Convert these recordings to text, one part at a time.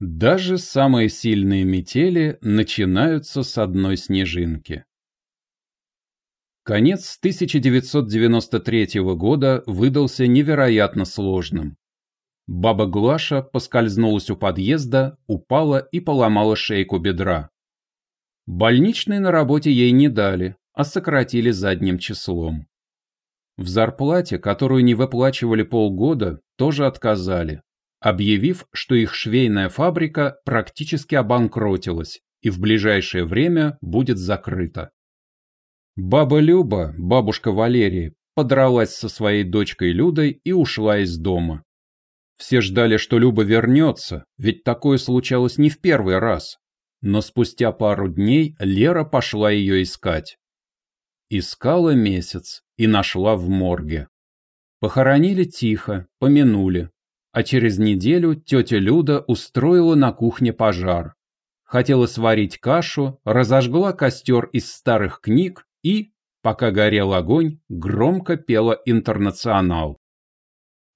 Даже самые сильные метели начинаются с одной снежинки. Конец 1993 года выдался невероятно сложным. Баба Глаша поскользнулась у подъезда, упала и поломала шейку бедра. Больничный на работе ей не дали, а сократили задним числом. В зарплате, которую не выплачивали полгода, тоже отказали, объявив, что их швейная фабрика практически обанкротилась и в ближайшее время будет закрыта. Баба Люба, бабушка Валерии, подралась со своей дочкой Людой и ушла из дома. Все ждали, что Люба вернется, ведь такое случалось не в первый раз. Но спустя пару дней Лера пошла ее искать. Искала месяц и нашла в морге. Похоронили тихо, помянули. А через неделю тетя Люда устроила на кухне пожар. Хотела сварить кашу, разожгла костер из старых книг и, пока горел огонь, громко пела «Интернационал».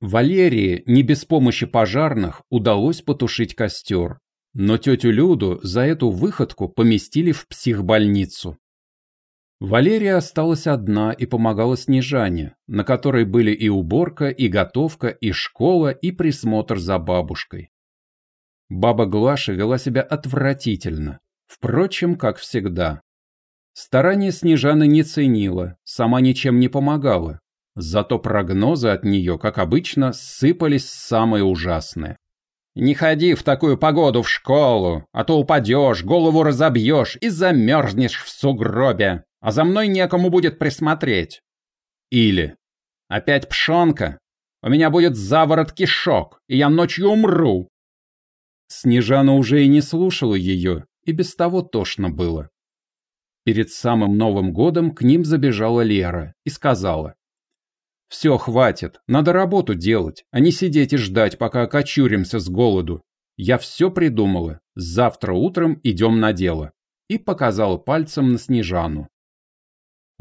Валерии не без помощи пожарных удалось потушить костер, но тетю Люду за эту выходку поместили в психбольницу. Валерия осталась одна и помогала Снежане, на которой были и уборка, и готовка, и школа, и присмотр за бабушкой. Баба Глаша вела себя отвратительно, впрочем, как всегда. Старания Снежаны не ценила, сама ничем не помогала. Зато прогнозы от нее, как обычно, сыпались самые ужасные. «Не ходи в такую погоду в школу, а то упадешь, голову разобьешь и замерзнешь в сугробе, а за мной некому будет присмотреть». Или «Опять пшонка? У меня будет заворот кишок, и я ночью умру». Снежана уже и не слушала ее, и без того тошно было. Перед самым Новым годом к ним забежала Лера и сказала. «Все, хватит, надо работу делать, а не сидеть и ждать, пока окочуримся с голоду. Я все придумала, завтра утром идем на дело». И показала пальцем на Снежану.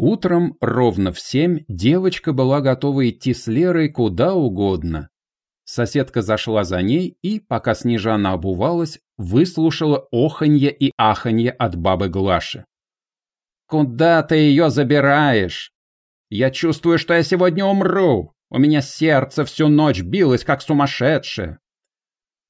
Утром ровно в семь девочка была готова идти с Лерой куда угодно. Соседка зашла за ней и, пока Снежана обувалась, выслушала оханье и аханье от бабы Глаши. «Куда ты ее забираешь? Я чувствую, что я сегодня умру. У меня сердце всю ночь билось, как сумасшедшее».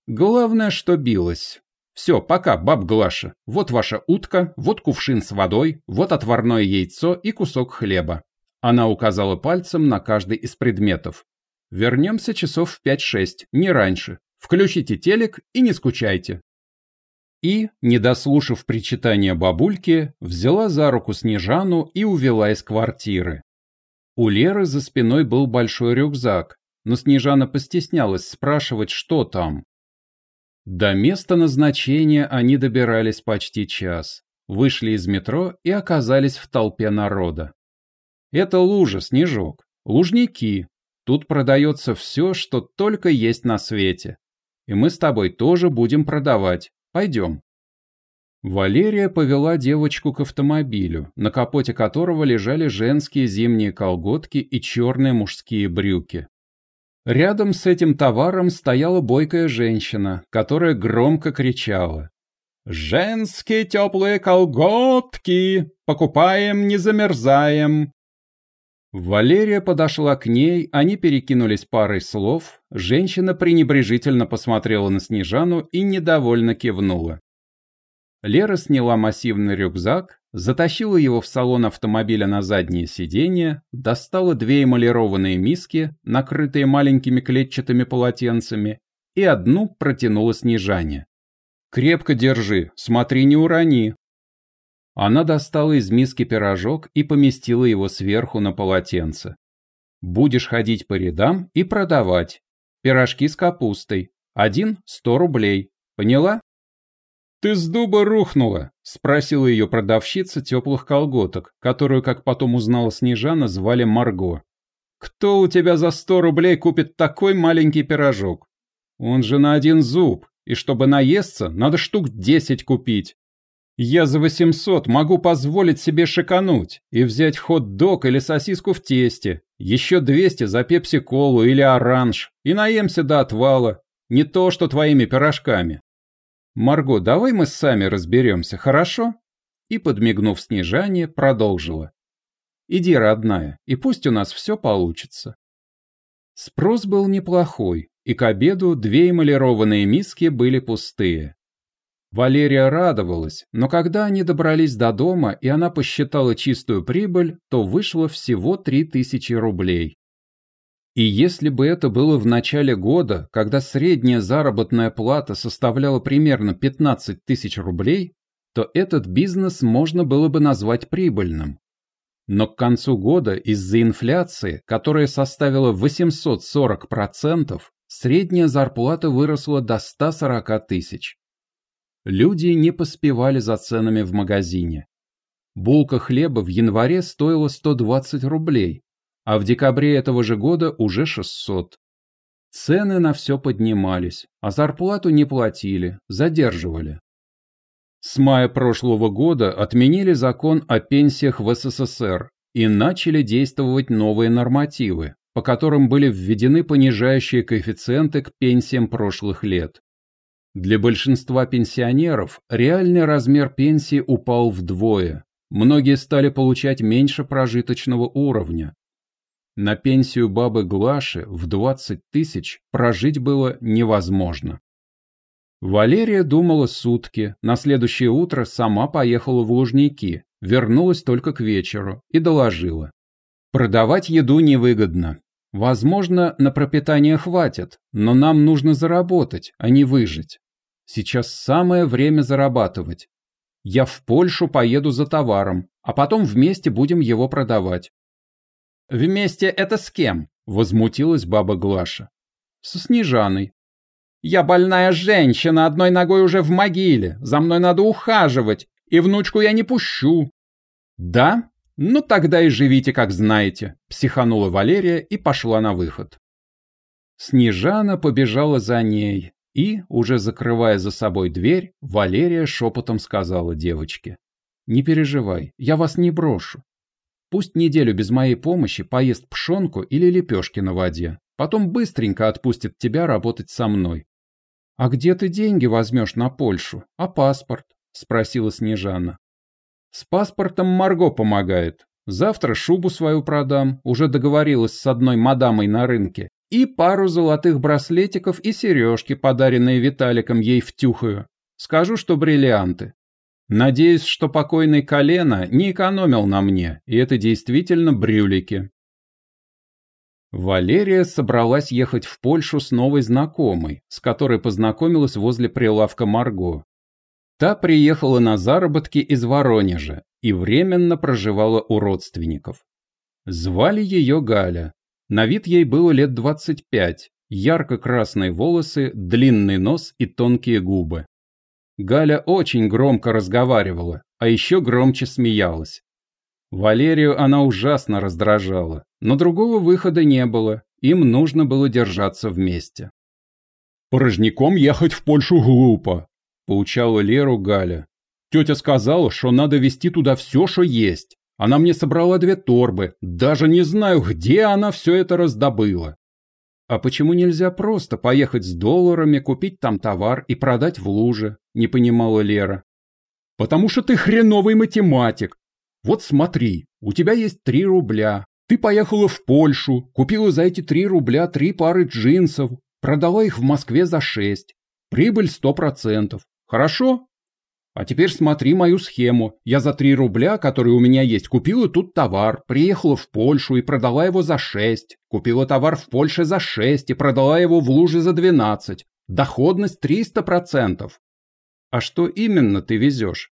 Главное, что билось. Все, пока, баб Глаша. Вот ваша утка, вот кувшин с водой, вот отварное яйцо и кусок хлеба. Она указала пальцем на каждый из предметов. Вернемся часов в пять-шесть, не раньше. Включите телек и не скучайте и, не дослушав причитания бабульки, взяла за руку Снежану и увела из квартиры. У Леры за спиной был большой рюкзак, но Снежана постеснялась спрашивать, что там. До места назначения они добирались почти час, вышли из метро и оказались в толпе народа. Это лужа, Снежок, лужники. Тут продается все, что только есть на свете. И мы с тобой тоже будем продавать. Пойдем». Валерия повела девочку к автомобилю, на капоте которого лежали женские зимние колготки и черные мужские брюки. Рядом с этим товаром стояла бойкая женщина, которая громко кричала. «Женские теплые колготки! Покупаем, не замерзаем!» Валерия подошла к ней, они перекинулись парой слов, женщина пренебрежительно посмотрела на Снежану и недовольно кивнула. Лера сняла массивный рюкзак, затащила его в салон автомобиля на заднее сиденье, достала две эмалированные миски, накрытые маленькими клетчатыми полотенцами, и одну протянула Снежане. «Крепко держи, смотри, не урони», она достала из миски пирожок и поместила его сверху на полотенце. «Будешь ходить по рядам и продавать. Пирожки с капустой. Один – сто рублей. Поняла?» «Ты с дуба рухнула?» – спросила ее продавщица теплых колготок, которую, как потом узнала Снежана, звали Марго. «Кто у тебя за сто рублей купит такой маленький пирожок? Он же на один зуб, и чтобы наесться, надо штук десять купить. Я за 800 могу позволить себе шикануть и взять хот-дог или сосиску в тесте, еще 200 за пепси-колу или оранж, и наемся до отвала, не то что твоими пирожками. Марго, давай мы сами разберемся, хорошо?» И, подмигнув Снежане, продолжила. «Иди, родная, и пусть у нас все получится». Спрос был неплохой, и к обеду две эмалированные миски были пустые. Валерия радовалась, но когда они добрались до дома и она посчитала чистую прибыль, то вышло всего 3000 рублей. И если бы это было в начале года, когда средняя заработная плата составляла примерно 15 тысяч рублей, то этот бизнес можно было бы назвать прибыльным. Но к концу года из-за инфляции, которая составила 840%, средняя зарплата выросла до 140 тысяч. Люди не поспевали за ценами в магазине. Булка хлеба в январе стоила 120 рублей, а в декабре этого же года уже 600. Цены на все поднимались, а зарплату не платили, задерживали. С мая прошлого года отменили закон о пенсиях в СССР и начали действовать новые нормативы, по которым были введены понижающие коэффициенты к пенсиям прошлых лет. Для большинства пенсионеров реальный размер пенсии упал вдвое. Многие стали получать меньше прожиточного уровня. На пенсию бабы Глаши в 20 тысяч прожить было невозможно. Валерия думала сутки, на следующее утро сама поехала в Лужники, вернулась только к вечеру и доложила. Продавать еду невыгодно. Возможно, на пропитание хватит, но нам нужно заработать, а не выжить. Сейчас самое время зарабатывать. Я в Польшу поеду за товаром, а потом вместе будем его продавать. «Вместе это с кем?» – возмутилась баба Глаша. «Со Снежаной». «Я больная женщина, одной ногой уже в могиле, за мной надо ухаживать, и внучку я не пущу». «Да? Ну тогда и живите, как знаете», – психанула Валерия и пошла на выход. Снежана побежала за ней, и, уже закрывая за собой дверь, Валерия шепотом сказала девочке. «Не переживай, я вас не брошу. Пусть неделю без моей помощи поест пшенку или лепешки на воде, потом быстренько отпустит тебя работать со мной». «А где ты деньги возьмешь на Польшу? А паспорт?» – спросила Снежана. «С паспортом Марго помогает. Завтра шубу свою продам, уже договорилась с одной мадамой на рынке, и пару золотых браслетиков и сережки, подаренные Виталиком ей втюхаю. Скажу, что бриллианты. Надеюсь, что покойный колено не экономил на мне, и это действительно брюлики. Валерия собралась ехать в Польшу с новой знакомой, с которой познакомилась возле прилавка Марго. Та приехала на заработки из Воронежа и временно проживала у родственников. Звали ее Галя, на вид ей было лет 25, ярко-красные волосы, длинный нос и тонкие губы. Галя очень громко разговаривала, а еще громче смеялась. Валерию она ужасно раздражала, но другого выхода не было, им нужно было держаться вместе. «Порожняком ехать в Польшу глупо», – поучала Леру Галя. «Тетя сказала, что надо везти туда все, что есть. Она мне собрала две торбы, даже не знаю, где она все это раздобыла. А почему нельзя просто поехать с долларами, купить там товар и продать в луже? Не понимала Лера. Потому что ты хреновый математик. Вот смотри, у тебя есть три рубля. Ты поехала в Польшу, купила за эти три рубля три пары джинсов, продала их в Москве за шесть. Прибыль сто процентов. Хорошо? А теперь смотри мою схему. Я за 3 рубля, которые у меня есть, купила тут товар, приехала в Польшу и продала его за 6. Купила товар в Польше за 6 и продала его в Луже за 12. Доходность 300%. А что именно ты везешь?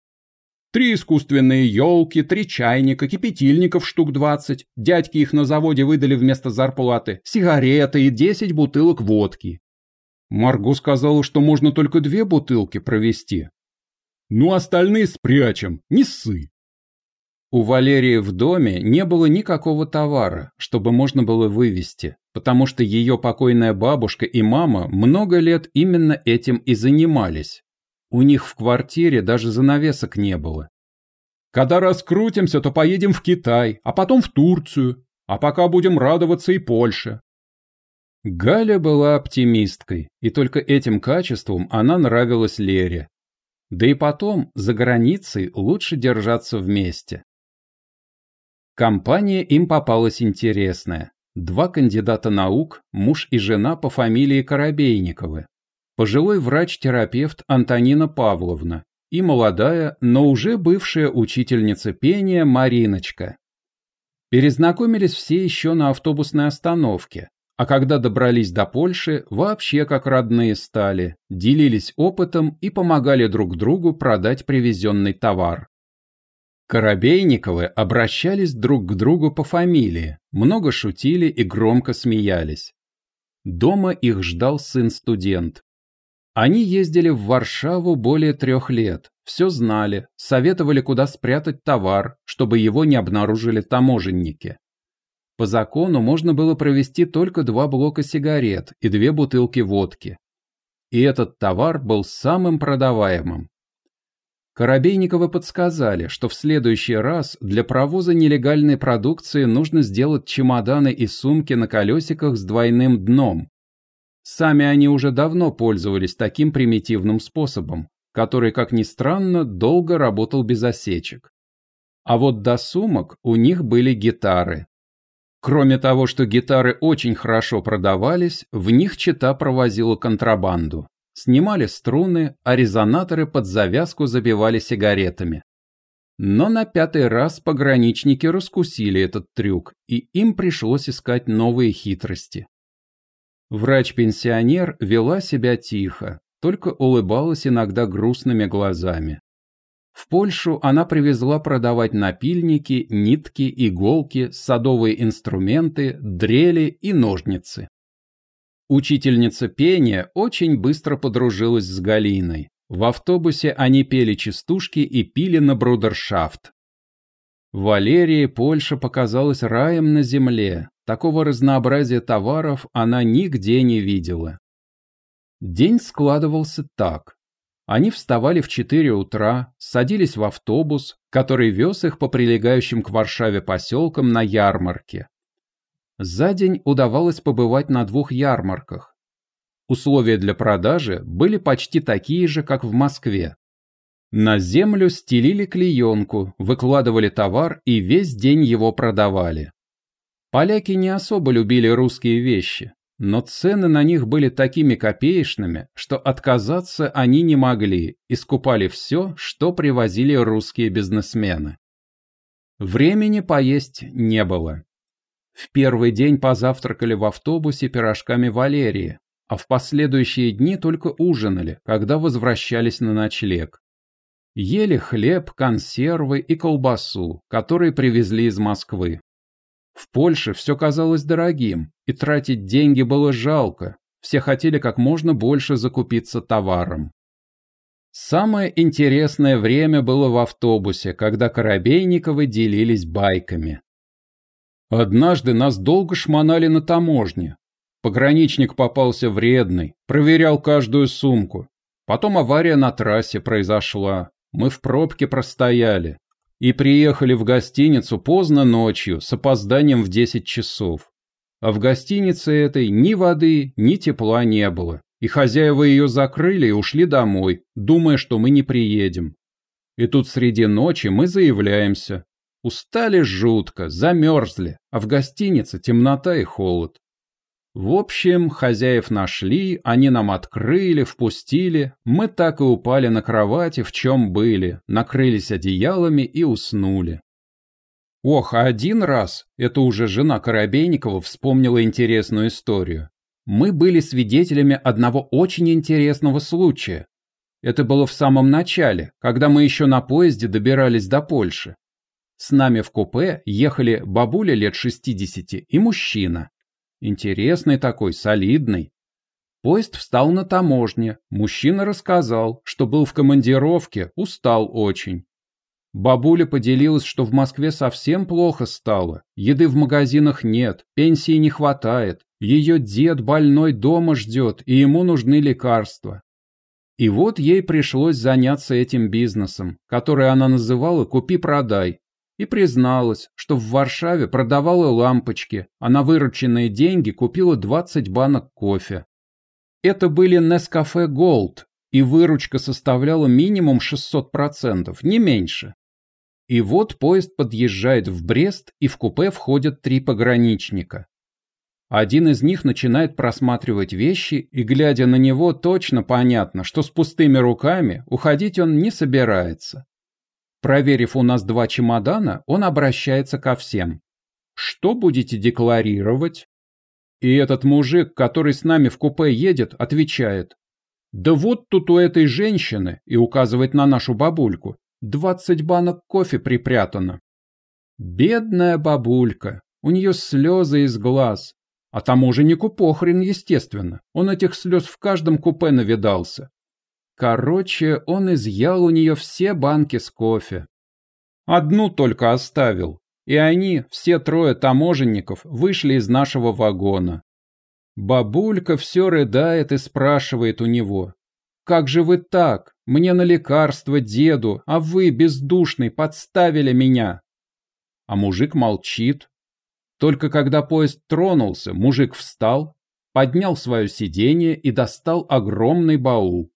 Три искусственные елки, три чайника, кипятильников штук 20. Дядьки их на заводе выдали вместо зарплаты. Сигареты и 10 бутылок водки. Марго сказала, что можно только две бутылки провести. Ну остальные спрячем, не ссы. У Валерии в доме не было никакого товара, чтобы можно было вывести, потому что ее покойная бабушка и мама много лет именно этим и занимались. У них в квартире даже занавесок не было. Когда раскрутимся, то поедем в Китай, а потом в Турцию, а пока будем радоваться и Польше. Галя была оптимисткой, и только этим качеством она нравилась Лере. Да и потом, за границей лучше держаться вместе. Компания им попалась интересная. Два кандидата наук, муж и жена по фамилии Коробейниковы. Пожилой врач-терапевт Антонина Павловна и молодая, но уже бывшая учительница пения Мариночка. Перезнакомились все еще на автобусной остановке, а когда добрались до Польши, вообще как родные стали, делились опытом и помогали друг другу продать привезенный товар. Коробейниковы обращались друг к другу по фамилии, много шутили и громко смеялись. Дома их ждал сын-студент. Они ездили в Варшаву более трех лет, все знали, советовали, куда спрятать товар, чтобы его не обнаружили таможенники. По закону можно было провести только два блока сигарет и две бутылки водки. И этот товар был самым продаваемым. Коробейниковы подсказали, что в следующий раз для провоза нелегальной продукции нужно сделать чемоданы и сумки на колесиках с двойным дном. Сами они уже давно пользовались таким примитивным способом, который, как ни странно, долго работал без осечек. А вот до сумок у них были гитары. Кроме того, что гитары очень хорошо продавались, в них чита провозила контрабанду снимали струны, а резонаторы под завязку забивали сигаретами. Но на пятый раз пограничники раскусили этот трюк, и им пришлось искать новые хитрости. Врач-пенсионер вела себя тихо, только улыбалась иногда грустными глазами. В Польшу она привезла продавать напильники, нитки, иголки, садовые инструменты, дрели и ножницы. Учительница пения очень быстро подружилась с Галиной. В автобусе они пели частушки и пили на брудершафт. Валерии Польша показалась раем на земле. Такого разнообразия товаров она нигде не видела. День складывался так. Они вставали в 4 утра, садились в автобус, который вез их по прилегающим к Варшаве поселкам на ярмарке. За день удавалось побывать на двух ярмарках. Условия для продажи были почти такие же, как в Москве. На землю стелили клеенку, выкладывали товар и весь день его продавали. Поляки не особо любили русские вещи, но цены на них были такими копеечными, что отказаться они не могли и скупали все, что привозили русские бизнесмены. Времени поесть не было. В первый день позавтракали в автобусе пирожками Валерии, а в последующие дни только ужинали, когда возвращались на ночлег. Ели хлеб, консервы и колбасу, которые привезли из Москвы. В Польше все казалось дорогим, и тратить деньги было жалко, все хотели как можно больше закупиться товаром. Самое интересное время было в автобусе, когда Коробейниковы делились байками. Однажды нас долго шмонали на таможне. Пограничник попался вредный, проверял каждую сумку. Потом авария на трассе произошла. Мы в пробке простояли. И приехали в гостиницу поздно ночью, с опозданием в 10 часов. А в гостинице этой ни воды, ни тепла не было. И хозяева ее закрыли и ушли домой, думая, что мы не приедем. И тут среди ночи мы заявляемся. Устали жутко, замерзли, а в гостинице темнота и холод. В общем, хозяев нашли, они нам открыли, впустили, мы так и упали на кровати, в чем были, накрылись одеялами и уснули. Ох, а один раз, это уже жена Коробейникова вспомнила интересную историю. Мы были свидетелями одного очень интересного случая. Это было в самом начале, когда мы еще на поезде добирались до Польши. С нами в купе ехали бабуля лет 60 и мужчина. Интересный такой, солидный. Поезд встал на таможне. Мужчина рассказал, что был в командировке, устал очень. Бабуля поделилась, что в Москве совсем плохо стало. Еды в магазинах нет, пенсии не хватает. Ее дед больной дома ждет, и ему нужны лекарства. И вот ей пришлось заняться этим бизнесом, который она называла «купи-продай», и призналась, что в Варшаве продавала лампочки, а на вырученные деньги купила 20 банок кофе. Это были Nescafe Gold, и выручка составляла минимум 600%, не меньше. И вот поезд подъезжает в Брест, и в купе входят три пограничника. Один из них начинает просматривать вещи, и, глядя на него, точно понятно, что с пустыми руками уходить он не собирается. Проверив у нас два чемодана, он обращается ко всем. «Что будете декларировать?» И этот мужик, который с нами в купе едет, отвечает. «Да вот тут у этой женщины», и указывает на нашу бабульку, Двадцать банок кофе припрятано. Бедная бабулька, у нее слезы из глаз. А таможеннику похрен, естественно. Он этих слез в каждом купе навидался. Короче, он изъял у нее все банки с кофе. Одну только оставил, и они, все трое таможенников, вышли из нашего вагона. Бабулька все рыдает и спрашивает у него, «Как же вы так? Мне на лекарство деду, а вы, бездушный, подставили меня!» А мужик молчит. Только когда поезд тронулся, мужик встал, поднял свое сиденье и достал огромный баул.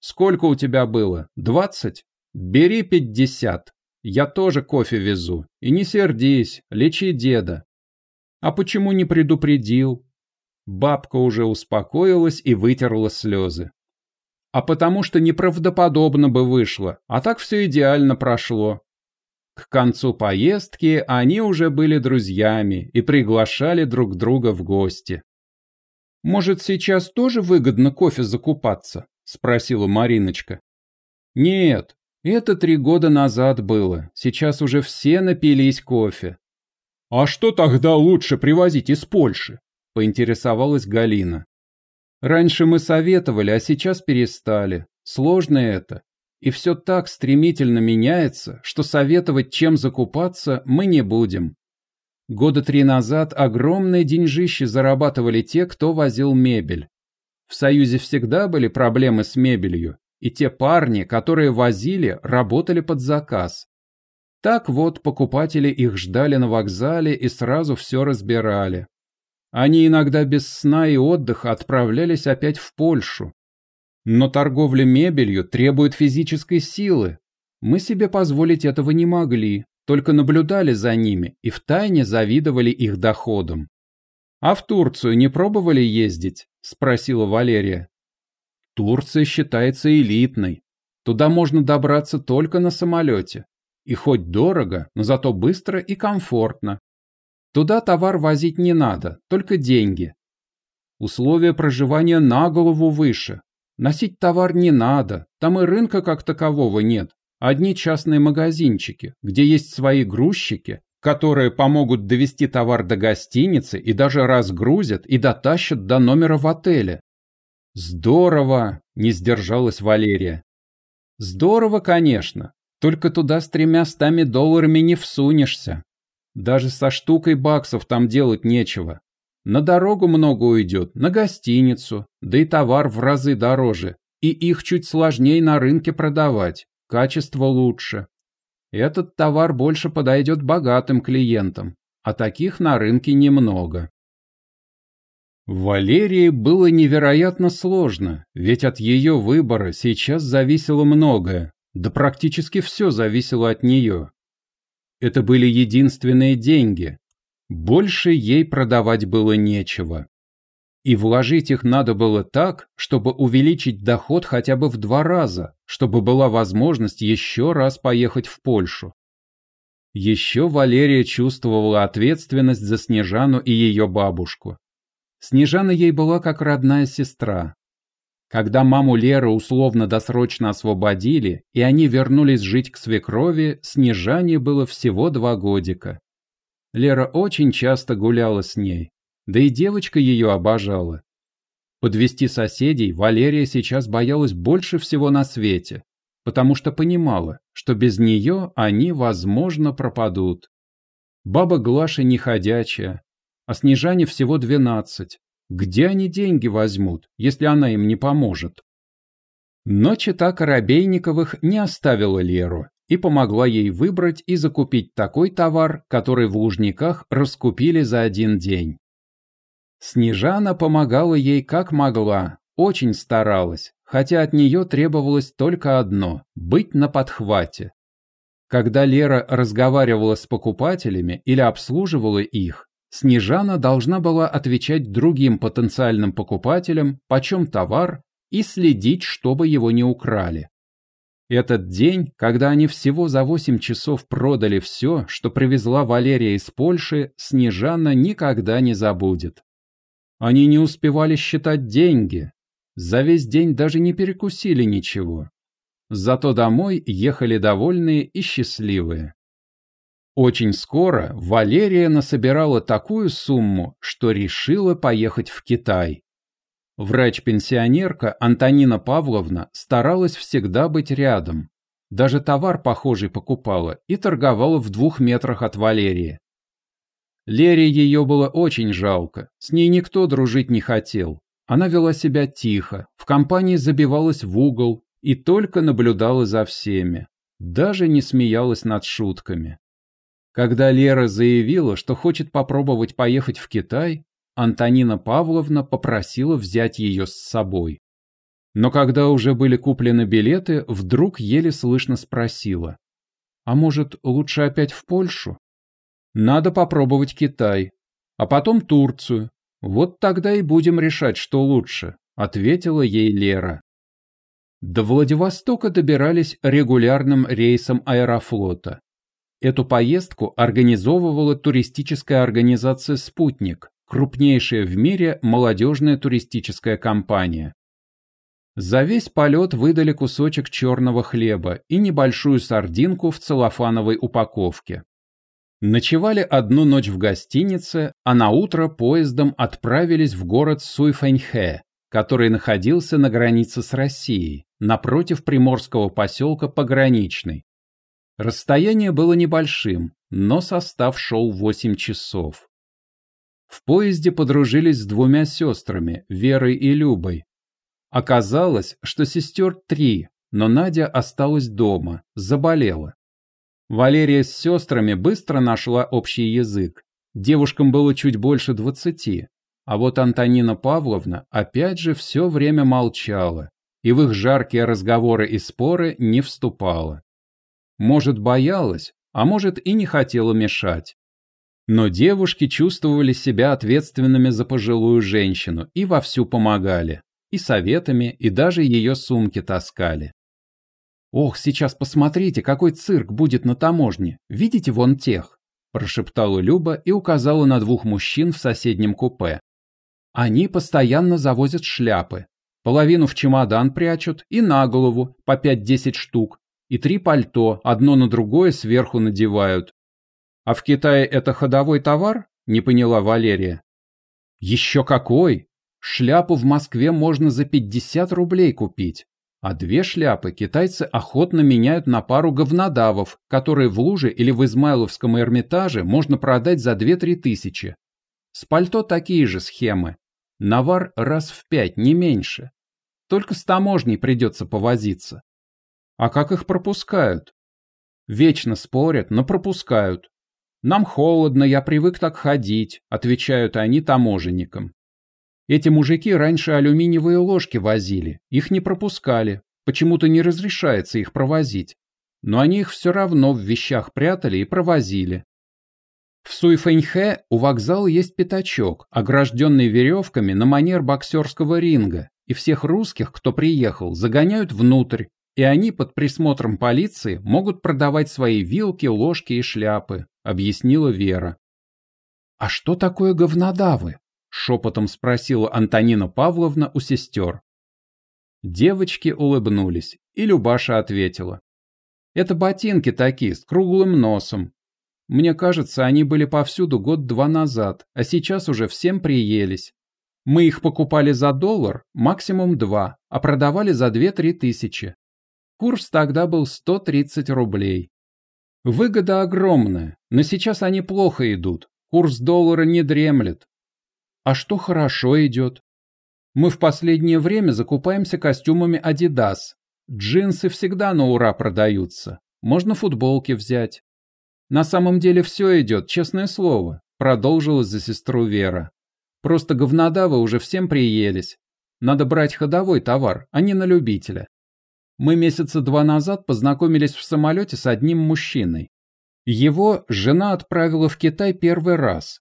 «Сколько у тебя было? Двадцать? Бери пятьдесят. Я тоже кофе везу. И не сердись, лечи деда». «А почему не предупредил?» Бабка уже успокоилась и вытерла слезы а потому что неправдоподобно бы вышло, а так все идеально прошло. К концу поездки они уже были друзьями и приглашали друг друга в гости. «Может, сейчас тоже выгодно кофе закупаться?» – спросила Мариночка. «Нет, это три года назад было, сейчас уже все напились кофе». «А что тогда лучше привозить из Польши?» – поинтересовалась Галина. Раньше мы советовали, а сейчас перестали. Сложно это. И все так стремительно меняется, что советовать, чем закупаться, мы не будем. Года три назад огромные деньжищи зарабатывали те, кто возил мебель. В Союзе всегда были проблемы с мебелью, и те парни, которые возили, работали под заказ. Так вот, покупатели их ждали на вокзале и сразу все разбирали. Они иногда без сна и отдыха отправлялись опять в Польшу. Но торговля мебелью требует физической силы. Мы себе позволить этого не могли, только наблюдали за ними и втайне завидовали их доходам. «А в Турцию не пробовали ездить?» – спросила Валерия. «Турция считается элитной. Туда можно добраться только на самолете. И хоть дорого, но зато быстро и комфортно. Туда товар возить не надо, только деньги. Условия проживания на голову выше. Носить товар не надо, там и рынка как такового нет. Одни частные магазинчики, где есть свои грузчики, которые помогут довести товар до гостиницы и даже разгрузят и дотащат до номера в отеле. Здорово, не сдержалась Валерия. Здорово, конечно, только туда с тремя стами долларами не всунешься. Даже со штукой баксов там делать нечего. На дорогу много уйдет, на гостиницу, да и товар в разы дороже, и их чуть сложнее на рынке продавать, качество лучше. Этот товар больше подойдет богатым клиентам, а таких на рынке немного. Валерии было невероятно сложно, ведь от ее выбора сейчас зависело многое, да практически все зависело от нее. Это были единственные деньги. Больше ей продавать было нечего. И вложить их надо было так, чтобы увеличить доход хотя бы в два раза, чтобы была возможность еще раз поехать в Польшу. Еще Валерия чувствовала ответственность за Снежану и ее бабушку. Снежана ей была как родная сестра, когда маму Леры условно-досрочно освободили, и они вернулись жить к свекрови, Снежане было всего два годика. Лера очень часто гуляла с ней, да и девочка ее обожала. Подвести соседей Валерия сейчас боялась больше всего на свете, потому что понимала, что без нее они, возможно, пропадут. Баба Глаша не ходячая, а Снежане всего двенадцать, где они деньги возьмут, если она им не поможет? Но чита Коробейниковых не оставила Леру, и помогла ей выбрать и закупить такой товар, который в Лужниках раскупили за один день. Снежана помогала ей как могла, очень старалась, хотя от нее требовалось только одно – быть на подхвате. Когда Лера разговаривала с покупателями или обслуживала их, Снежана должна была отвечать другим потенциальным покупателям, почем товар, и следить, чтобы его не украли. Этот день, когда они всего за 8 часов продали все, что привезла Валерия из Польши, Снежана никогда не забудет. Они не успевали считать деньги. За весь день даже не перекусили ничего. Зато домой ехали довольные и счастливые. Очень скоро Валерия насобирала такую сумму, что решила поехать в Китай. Врач-пенсионерка Антонина Павловна старалась всегда быть рядом. Даже товар похожий покупала и торговала в двух метрах от Валерии. Лере ее было очень жалко, с ней никто дружить не хотел. Она вела себя тихо, в компании забивалась в угол и только наблюдала за всеми. Даже не смеялась над шутками. Когда Лера заявила, что хочет попробовать поехать в Китай, Антонина Павловна попросила взять ее с собой. Но когда уже были куплены билеты, вдруг еле слышно спросила. «А может, лучше опять в Польшу?» «Надо попробовать Китай, а потом Турцию. Вот тогда и будем решать, что лучше», — ответила ей Лера. До Владивостока добирались регулярным рейсом аэрофлота. Эту поездку организовывала туристическая организация «Спутник», крупнейшая в мире молодежная туристическая компания. За весь полет выдали кусочек черного хлеба и небольшую сардинку в целлофановой упаковке. Ночевали одну ночь в гостинице, а на утро поездом отправились в город Суйфэньхэ, который находился на границе с Россией, напротив приморского поселка Пограничный. Расстояние было небольшим, но состав шел 8 часов. В поезде подружились с двумя сестрами, Верой и Любой. Оказалось, что сестер три, но Надя осталась дома, заболела. Валерия с сестрами быстро нашла общий язык. Девушкам было чуть больше двадцати, а вот Антонина Павловна опять же все время молчала и в их жаркие разговоры и споры не вступала. Может, боялась, а может и не хотела мешать. Но девушки чувствовали себя ответственными за пожилую женщину и вовсю помогали. И советами, и даже ее сумки таскали. «Ох, сейчас посмотрите, какой цирк будет на таможне. Видите вон тех?» Прошептала Люба и указала на двух мужчин в соседнем купе. «Они постоянно завозят шляпы. Половину в чемодан прячут и на голову по пять-десять штук. И три пальто, одно на другое сверху надевают. А в Китае это ходовой товар? Не поняла Валерия. Еще какой! Шляпу в Москве можно за 50 рублей купить. А две шляпы китайцы охотно меняют на пару говнодавов, которые в Луже или в Измайловском Эрмитаже можно продать за 2-3 тысячи. С пальто такие же схемы. Навар раз в пять, не меньше. Только с таможней придется повозиться. А как их пропускают? Вечно спорят, но пропускают. «Нам холодно, я привык так ходить», — отвечают они таможенникам. Эти мужики раньше алюминиевые ложки возили, их не пропускали, почему-то не разрешается их провозить. Но они их все равно в вещах прятали и провозили. В Суйфэньхэ у вокзала есть пятачок, огражденный веревками на манер боксерского ринга, и всех русских, кто приехал, загоняют внутрь, и они под присмотром полиции могут продавать свои вилки, ложки и шляпы, объяснила Вера. «А что такое говнодавы?» – шепотом спросила Антонина Павловна у сестер. Девочки улыбнулись, и Любаша ответила. «Это ботинки такие, с круглым носом. Мне кажется, они были повсюду год-два назад, а сейчас уже всем приелись. Мы их покупали за доллар, максимум два, а продавали за две-три тысячи. Курс тогда был 130 рублей. Выгода огромная, но сейчас они плохо идут. Курс доллара не дремлет. А что хорошо идет? Мы в последнее время закупаемся костюмами Adidas. Джинсы всегда на ура продаются. можно футболки взять. На самом деле все идет, честное слово, продолжила за сестру Вера. Просто говнодавы уже всем приелись. Надо брать ходовой товар, а не на любителя. Мы месяца два назад познакомились в самолете с одним мужчиной. Его жена отправила в Китай первый раз.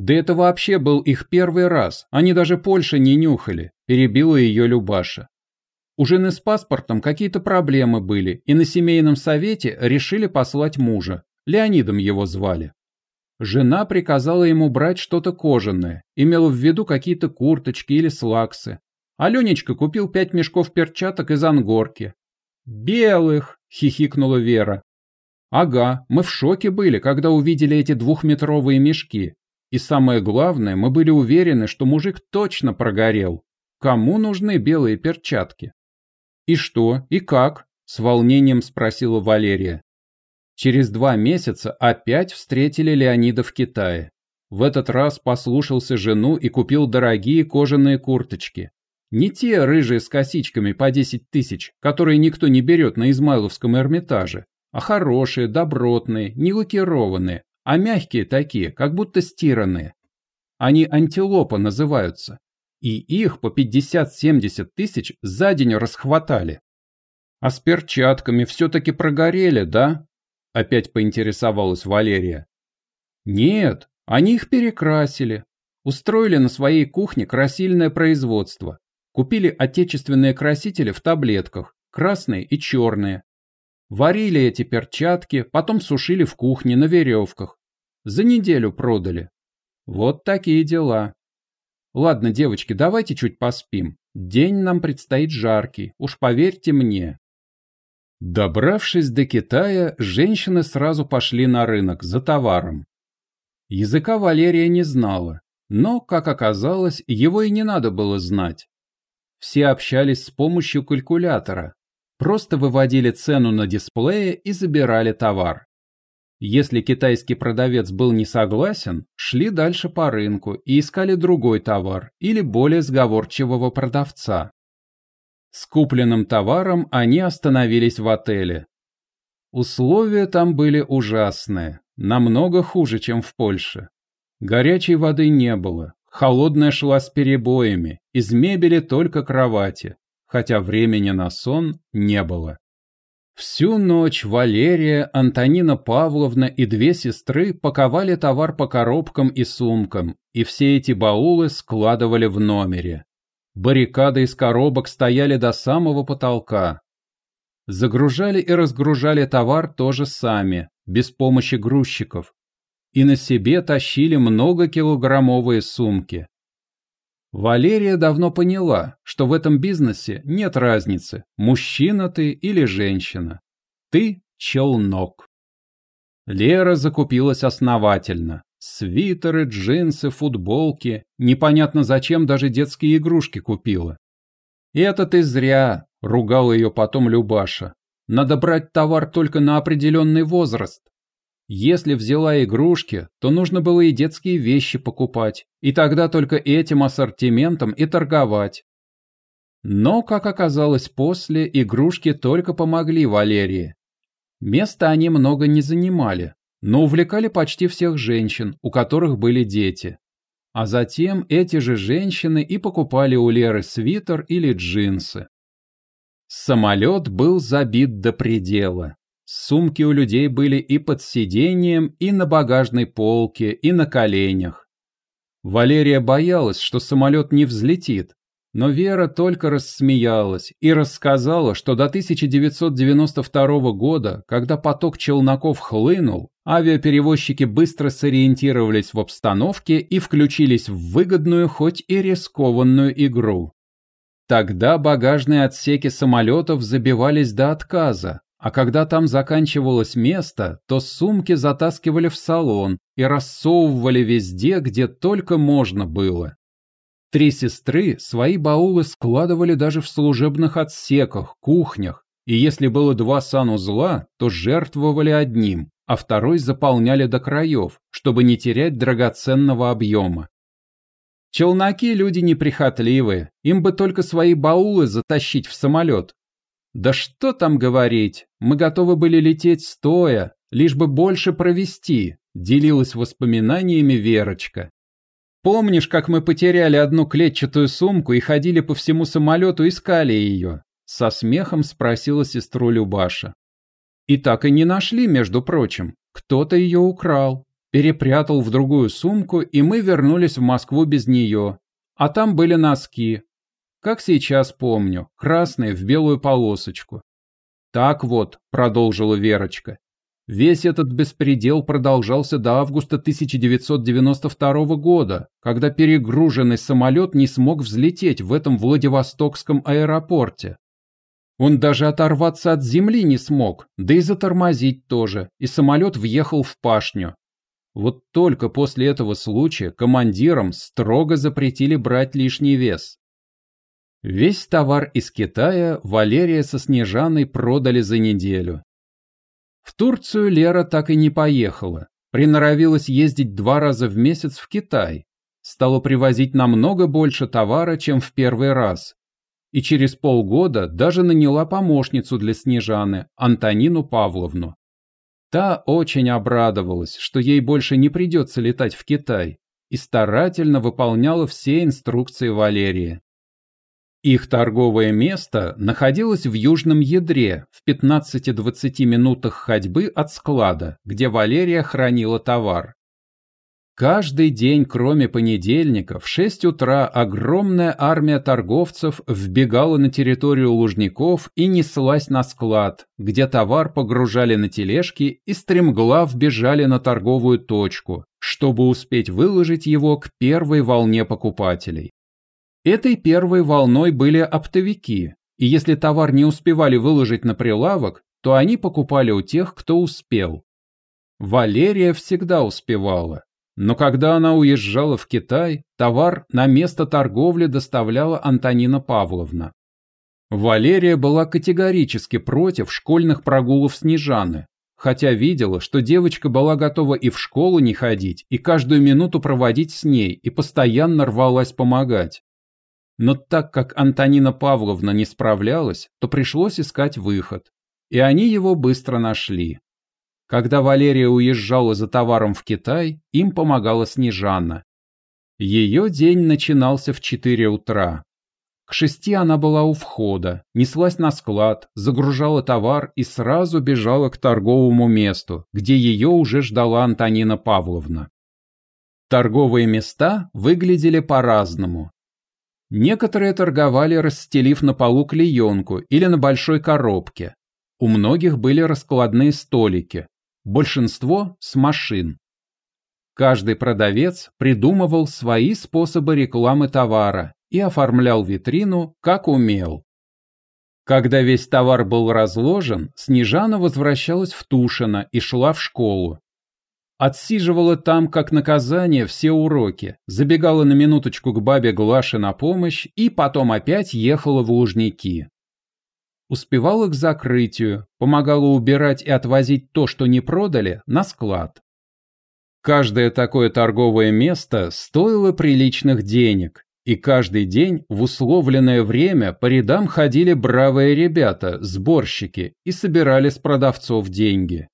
Да это вообще был их первый раз, они даже Польши не нюхали, перебила ее Любаша. У жены с паспортом какие-то проблемы были, и на семейном совете решили послать мужа. Леонидом его звали. Жена приказала ему брать что-то кожаное, имела в виду какие-то курточки или слаксы. Аленечка купил пять мешков перчаток из ангорки. «Белых!» — хихикнула Вера. «Ага, мы в шоке были, когда увидели эти двухметровые мешки. И самое главное, мы были уверены, что мужик точно прогорел. Кому нужны белые перчатки?» «И что? И как?» — с волнением спросила Валерия. Через два месяца опять встретили Леонида в Китае. В этот раз послушался жену и купил дорогие кожаные курточки. Не те рыжие с косичками по 10 тысяч, которые никто не берет на Измайловском Эрмитаже, а хорошие, добротные, не лакированные, а мягкие такие, как будто стиранные. Они антилопа называются. И их по 50-70 тысяч за день расхватали. А с перчатками все-таки прогорели, да? Опять поинтересовалась Валерия. Нет, они их перекрасили. Устроили на своей кухне красильное производство. Купили отечественные красители в таблетках, красные и черные. Варили эти перчатки, потом сушили в кухне на веревках. За неделю продали. Вот такие дела. Ладно, девочки, давайте чуть поспим. День нам предстоит жаркий, уж поверьте мне. Добравшись до Китая, женщины сразу пошли на рынок за товаром. Языка Валерия не знала, но, как оказалось, его и не надо было знать. Все общались с помощью калькулятора, просто выводили цену на дисплее и забирали товар. Если китайский продавец был не согласен, шли дальше по рынку и искали другой товар или более сговорчивого продавца. С купленным товаром они остановились в отеле. Условия там были ужасные, намного хуже, чем в Польше. Горячей воды не было, холодная шла с перебоями, из мебели только кровати, хотя времени на сон не было. Всю ночь Валерия, Антонина Павловна и две сестры паковали товар по коробкам и сумкам, и все эти баулы складывали в номере. Баррикады из коробок стояли до самого потолка. Загружали и разгружали товар тоже сами, без помощи грузчиков. И на себе тащили многокилограммовые сумки. Валерия давно поняла, что в этом бизнесе нет разницы, мужчина ты или женщина. Ты – челнок. Лера закупилась основательно. Свитеры, джинсы, футболки. Непонятно зачем даже детские игрушки купила. Это ты зря, ругал ее потом Любаша. Надо брать товар только на определенный возраст. Если взяла игрушки, то нужно было и детские вещи покупать, и тогда только этим ассортиментом и торговать. Но, как оказалось после, игрушки только помогли Валерии. Места они много не занимали, но увлекали почти всех женщин, у которых были дети. А затем эти же женщины и покупали у Леры свитер или джинсы. Самолет был забит до предела. Сумки у людей были и под сиденьем, и на багажной полке, и на коленях. Валерия боялась, что самолет не взлетит, но Вера только рассмеялась и рассказала, что до 1992 года, когда поток челноков хлынул, авиаперевозчики быстро сориентировались в обстановке и включились в выгодную, хоть и рискованную игру. Тогда багажные отсеки самолетов забивались до отказа, а когда там заканчивалось место, то сумки затаскивали в салон и рассовывали везде, где только можно было. Три сестры свои баулы складывали даже в служебных отсеках, кухнях, и если было два санузла, то жертвовали одним, а второй заполняли до краев, чтобы не терять драгоценного объема. Челноки люди неприхотливые, им бы только свои баулы затащить в самолет. Да что там говорить, мы готовы были лететь стоя, лишь бы больше провести, делилась воспоминаниями Верочка. Помнишь, как мы потеряли одну клетчатую сумку и ходили по всему самолету, искали ее? Со смехом спросила сестру Любаша. И так и не нашли, между прочим. Кто-то ее украл, перепрятал в другую сумку, и мы вернулись в Москву без нее. А там были носки, как сейчас помню, красные в белую полосочку. Так вот, продолжила Верочка, весь этот беспредел продолжался до августа 1992 года, когда перегруженный самолет не смог взлететь в этом Владивостокском аэропорте. Он даже оторваться от земли не смог, да и затормозить тоже, и самолет въехал в пашню. Вот только после этого случая командирам строго запретили брать лишний вес. Весь товар из Китая Валерия со Снежаной продали за неделю. В Турцию Лера так и не поехала. Приноровилась ездить два раза в месяц в Китай. Стала привозить намного больше товара, чем в первый раз. И через полгода даже наняла помощницу для Снежаны, Антонину Павловну. Та очень обрадовалась, что ей больше не придется летать в Китай, и старательно выполняла все инструкции Валерии. Их торговое место находилось в южном ядре, в 15-20 минутах ходьбы от склада, где Валерия хранила товар. Каждый день, кроме понедельника, в 6 утра огромная армия торговцев вбегала на территорию Лужников и неслась на склад, где товар погружали на тележки и стремглав бежали на торговую точку, чтобы успеть выложить его к первой волне покупателей. Этой первой волной были оптовики, и если товар не успевали выложить на прилавок, то они покупали у тех, кто успел. Валерия всегда успевала, но когда она уезжала в Китай, товар на место торговли доставляла Антонина Павловна. Валерия была категорически против школьных прогулов Снежаны, хотя видела, что девочка была готова и в школу не ходить, и каждую минуту проводить с ней, и постоянно рвалась помогать. Но так как Антонина Павловна не справлялась, то пришлось искать выход. И они его быстро нашли. Когда Валерия уезжала за товаром в Китай, им помогала Снежана. Ее день начинался в 4 утра. К шести она была у входа, неслась на склад, загружала товар и сразу бежала к торговому месту, где ее уже ждала Антонина Павловна. Торговые места выглядели по-разному. Некоторые торговали, расстелив на полу клеенку или на большой коробке. У многих были раскладные столики, большинство с машин. Каждый продавец придумывал свои способы рекламы товара и оформлял витрину, как умел. Когда весь товар был разложен, Снежана возвращалась в Тушино и шла в школу, Отсиживала там, как наказание, все уроки, забегала на минуточку к бабе Глаше на помощь и потом опять ехала в Лужники. Успевала к закрытию, помогала убирать и отвозить то, что не продали, на склад. Каждое такое торговое место стоило приличных денег, и каждый день в условленное время по рядам ходили бравые ребята, сборщики, и собирали с продавцов деньги.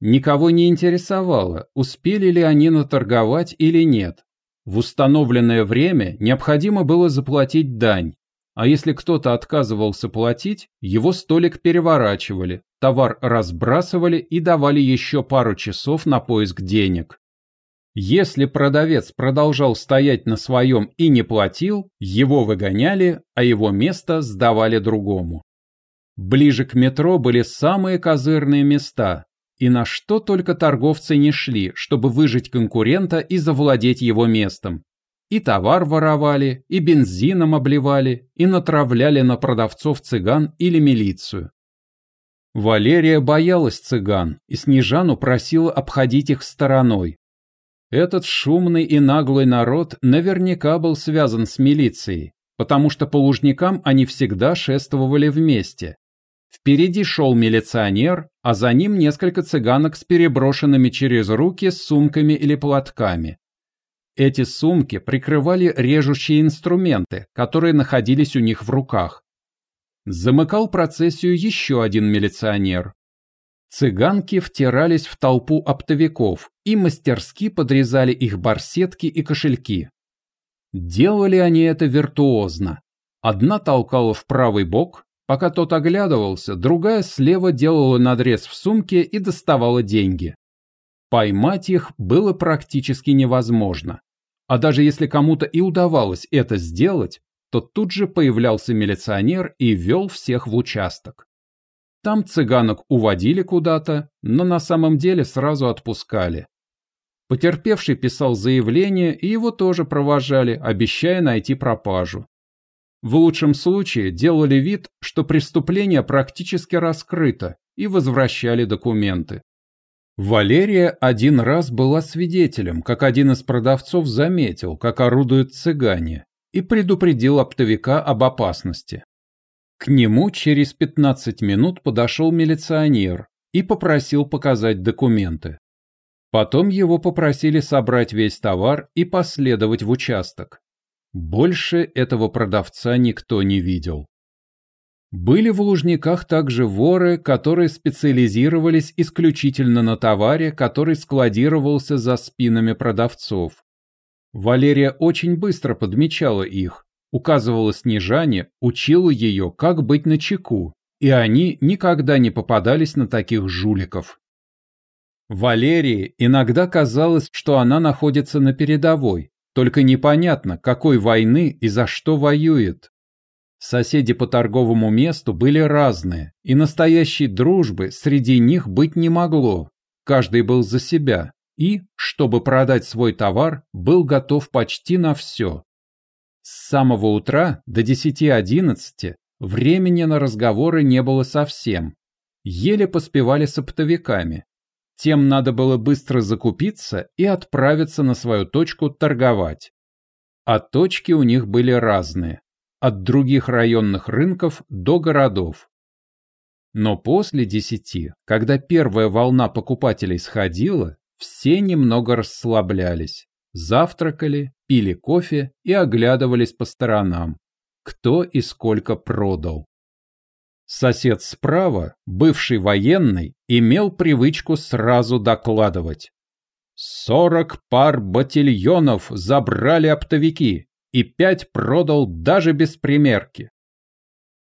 Никого не интересовало, успели ли они наторговать или нет. В установленное время необходимо было заплатить дань, а если кто-то отказывался платить, его столик переворачивали, товар разбрасывали и давали еще пару часов на поиск денег. Если продавец продолжал стоять на своем и не платил, его выгоняли, а его место сдавали другому. Ближе к метро были самые козырные места, и на что только торговцы не шли, чтобы выжить конкурента и завладеть его местом. И товар воровали, и бензином обливали, и натравляли на продавцов цыган или милицию. Валерия боялась цыган, и Снежану просила обходить их стороной. Этот шумный и наглый народ наверняка был связан с милицией, потому что по лужникам они всегда шествовали вместе, Впереди шел милиционер, а за ним несколько цыганок с переброшенными через руки сумками или платками. Эти сумки прикрывали режущие инструменты, которые находились у них в руках. замыкал процессию еще один милиционер. Цыганки втирались в толпу оптовиков и мастерски подрезали их барсетки и кошельки. Делали они это виртуозно. Одна толкала в правый бок, пока тот оглядывался, другая слева делала надрез в сумке и доставала деньги. Поймать их было практически невозможно. А даже если кому-то и удавалось это сделать, то тут же появлялся милиционер и вел всех в участок. Там цыганок уводили куда-то, но на самом деле сразу отпускали. Потерпевший писал заявление, и его тоже провожали, обещая найти пропажу. В лучшем случае делали вид, что преступление практически раскрыто, и возвращали документы. Валерия один раз была свидетелем, как один из продавцов заметил, как орудуют цыгане, и предупредил оптовика об опасности. К нему через 15 минут подошел милиционер и попросил показать документы. Потом его попросили собрать весь товар и последовать в участок. Больше этого продавца никто не видел. Были в Лужниках также воры, которые специализировались исключительно на товаре, который складировался за спинами продавцов. Валерия очень быстро подмечала их, указывала Снежане, учила ее, как быть начеку, и они никогда не попадались на таких жуликов. Валерии иногда казалось, что она находится на передовой, только непонятно, какой войны и за что воюет. Соседи по торговому месту были разные, и настоящей дружбы среди них быть не могло. Каждый был за себя и, чтобы продать свой товар, был готов почти на все. С самого утра до 10-11 времени на разговоры не было совсем. Еле поспевали с оптовиками. Тем надо было быстро закупиться и отправиться на свою точку торговать. А точки у них были разные, от других районных рынков до городов. Но после десяти, когда первая волна покупателей сходила, все немного расслаблялись, завтракали, пили кофе и оглядывались по сторонам, кто и сколько продал. Сосед справа, бывший военный, имел привычку сразу докладывать. Сорок пар ботильонов забрали оптовики, и пять продал даже без примерки.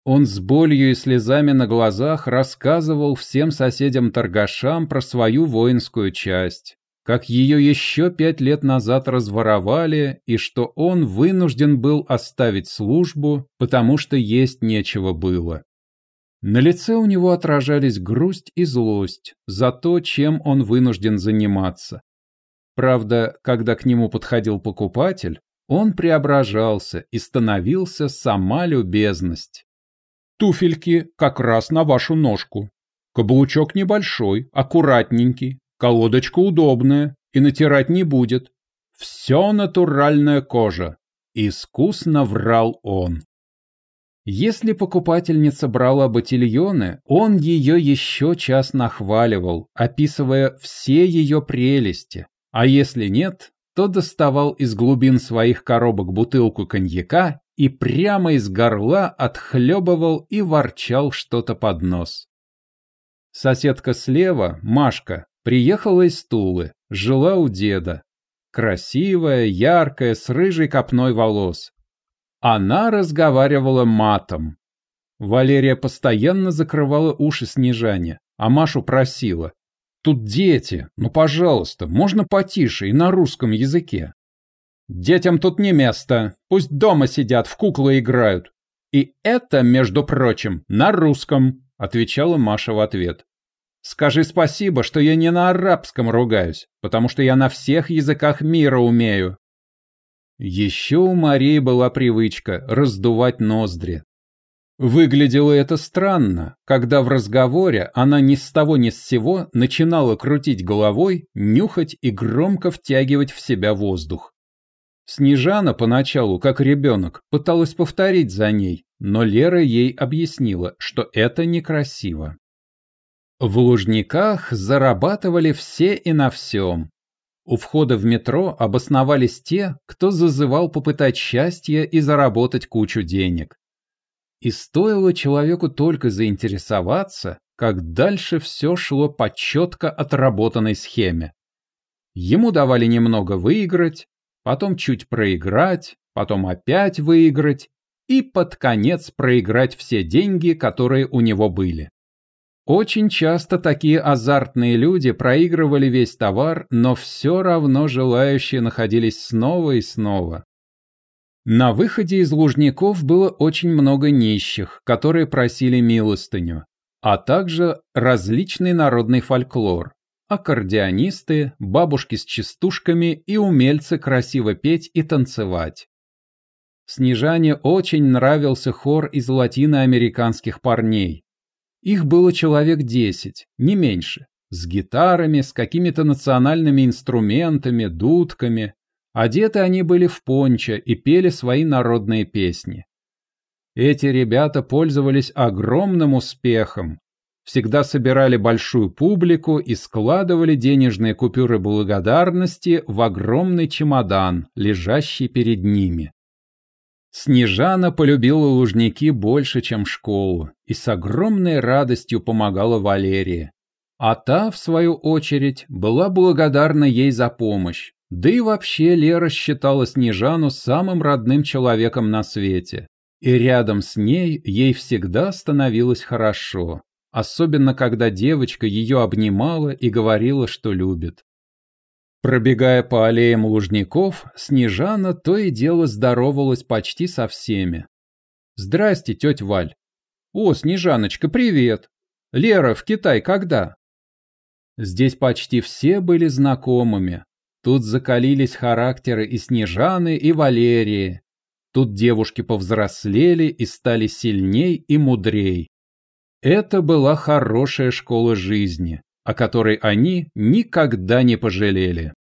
Он с болью и слезами на глазах рассказывал всем соседям-торгашам про свою воинскую часть, как ее еще пять лет назад разворовали и что он вынужден был оставить службу, потому что есть нечего было. На лице у него отражались грусть и злость за то, чем он вынужден заниматься. Правда, когда к нему подходил покупатель, он преображался и становился сама любезность. «Туфельки как раз на вашу ножку. Каблучок небольшой, аккуратненький, колодочка удобная и натирать не будет. Все натуральная кожа», — искусно врал он. Если покупательница брала ботильоны, он ее еще час нахваливал, описывая все ее прелести, а если нет, то доставал из глубин своих коробок бутылку коньяка и прямо из горла отхлебывал и ворчал что-то под нос. Соседка слева, Машка, приехала из Тулы, жила у деда. Красивая, яркая, с рыжей копной волос. Она разговаривала матом. Валерия постоянно закрывала уши Снежане, а Машу просила. «Тут дети, ну, пожалуйста, можно потише и на русском языке». «Детям тут не место, пусть дома сидят, в куклы играют». «И это, между прочим, на русском», — отвечала Маша в ответ. «Скажи спасибо, что я не на арабском ругаюсь, потому что я на всех языках мира умею. Еще у Марии была привычка раздувать ноздри. Выглядело это странно, когда в разговоре она ни с того ни с сего начинала крутить головой, нюхать и громко втягивать в себя воздух. Снежана поначалу, как ребенок, пыталась повторить за ней, но Лера ей объяснила, что это некрасиво. В Лужниках зарабатывали все и на всем, у входа в метро обосновались те, кто зазывал попытать счастье и заработать кучу денег. И стоило человеку только заинтересоваться, как дальше все шло по четко отработанной схеме. Ему давали немного выиграть, потом чуть проиграть, потом опять выиграть и под конец проиграть все деньги, которые у него были. Очень часто такие азартные люди проигрывали весь товар, но все равно желающие находились снова и снова. На выходе из Лужников было очень много нищих, которые просили милостыню, а также различный народный фольклор, аккордеонисты, бабушки с частушками и умельцы красиво петь и танцевать. Снежане очень нравился хор из латиноамериканских парней. Их было человек десять, не меньше, с гитарами, с какими-то национальными инструментами, дудками. Одеты они были в пончо и пели свои народные песни. Эти ребята пользовались огромным успехом. Всегда собирали большую публику и складывали денежные купюры благодарности в огромный чемодан, лежащий перед ними. Снежана полюбила Лужники больше, чем школу, и с огромной радостью помогала Валерии. А та, в свою очередь, была благодарна ей за помощь, да и вообще Лера считала Снежану самым родным человеком на свете. И рядом с ней ей всегда становилось хорошо, особенно когда девочка ее обнимала и говорила, что любит. Пробегая по аллеям лужников, Снежана то и дело здоровалась почти со всеми. «Здрасте, тетя Валь!» «О, Снежаночка, привет! Лера, в Китай когда?» Здесь почти все были знакомыми, Тут закалились характеры и Снежаны, и Валерии. Тут девушки повзрослели и стали сильней и мудрей. Это была хорошая школа жизни, о которой они никогда не пожалели.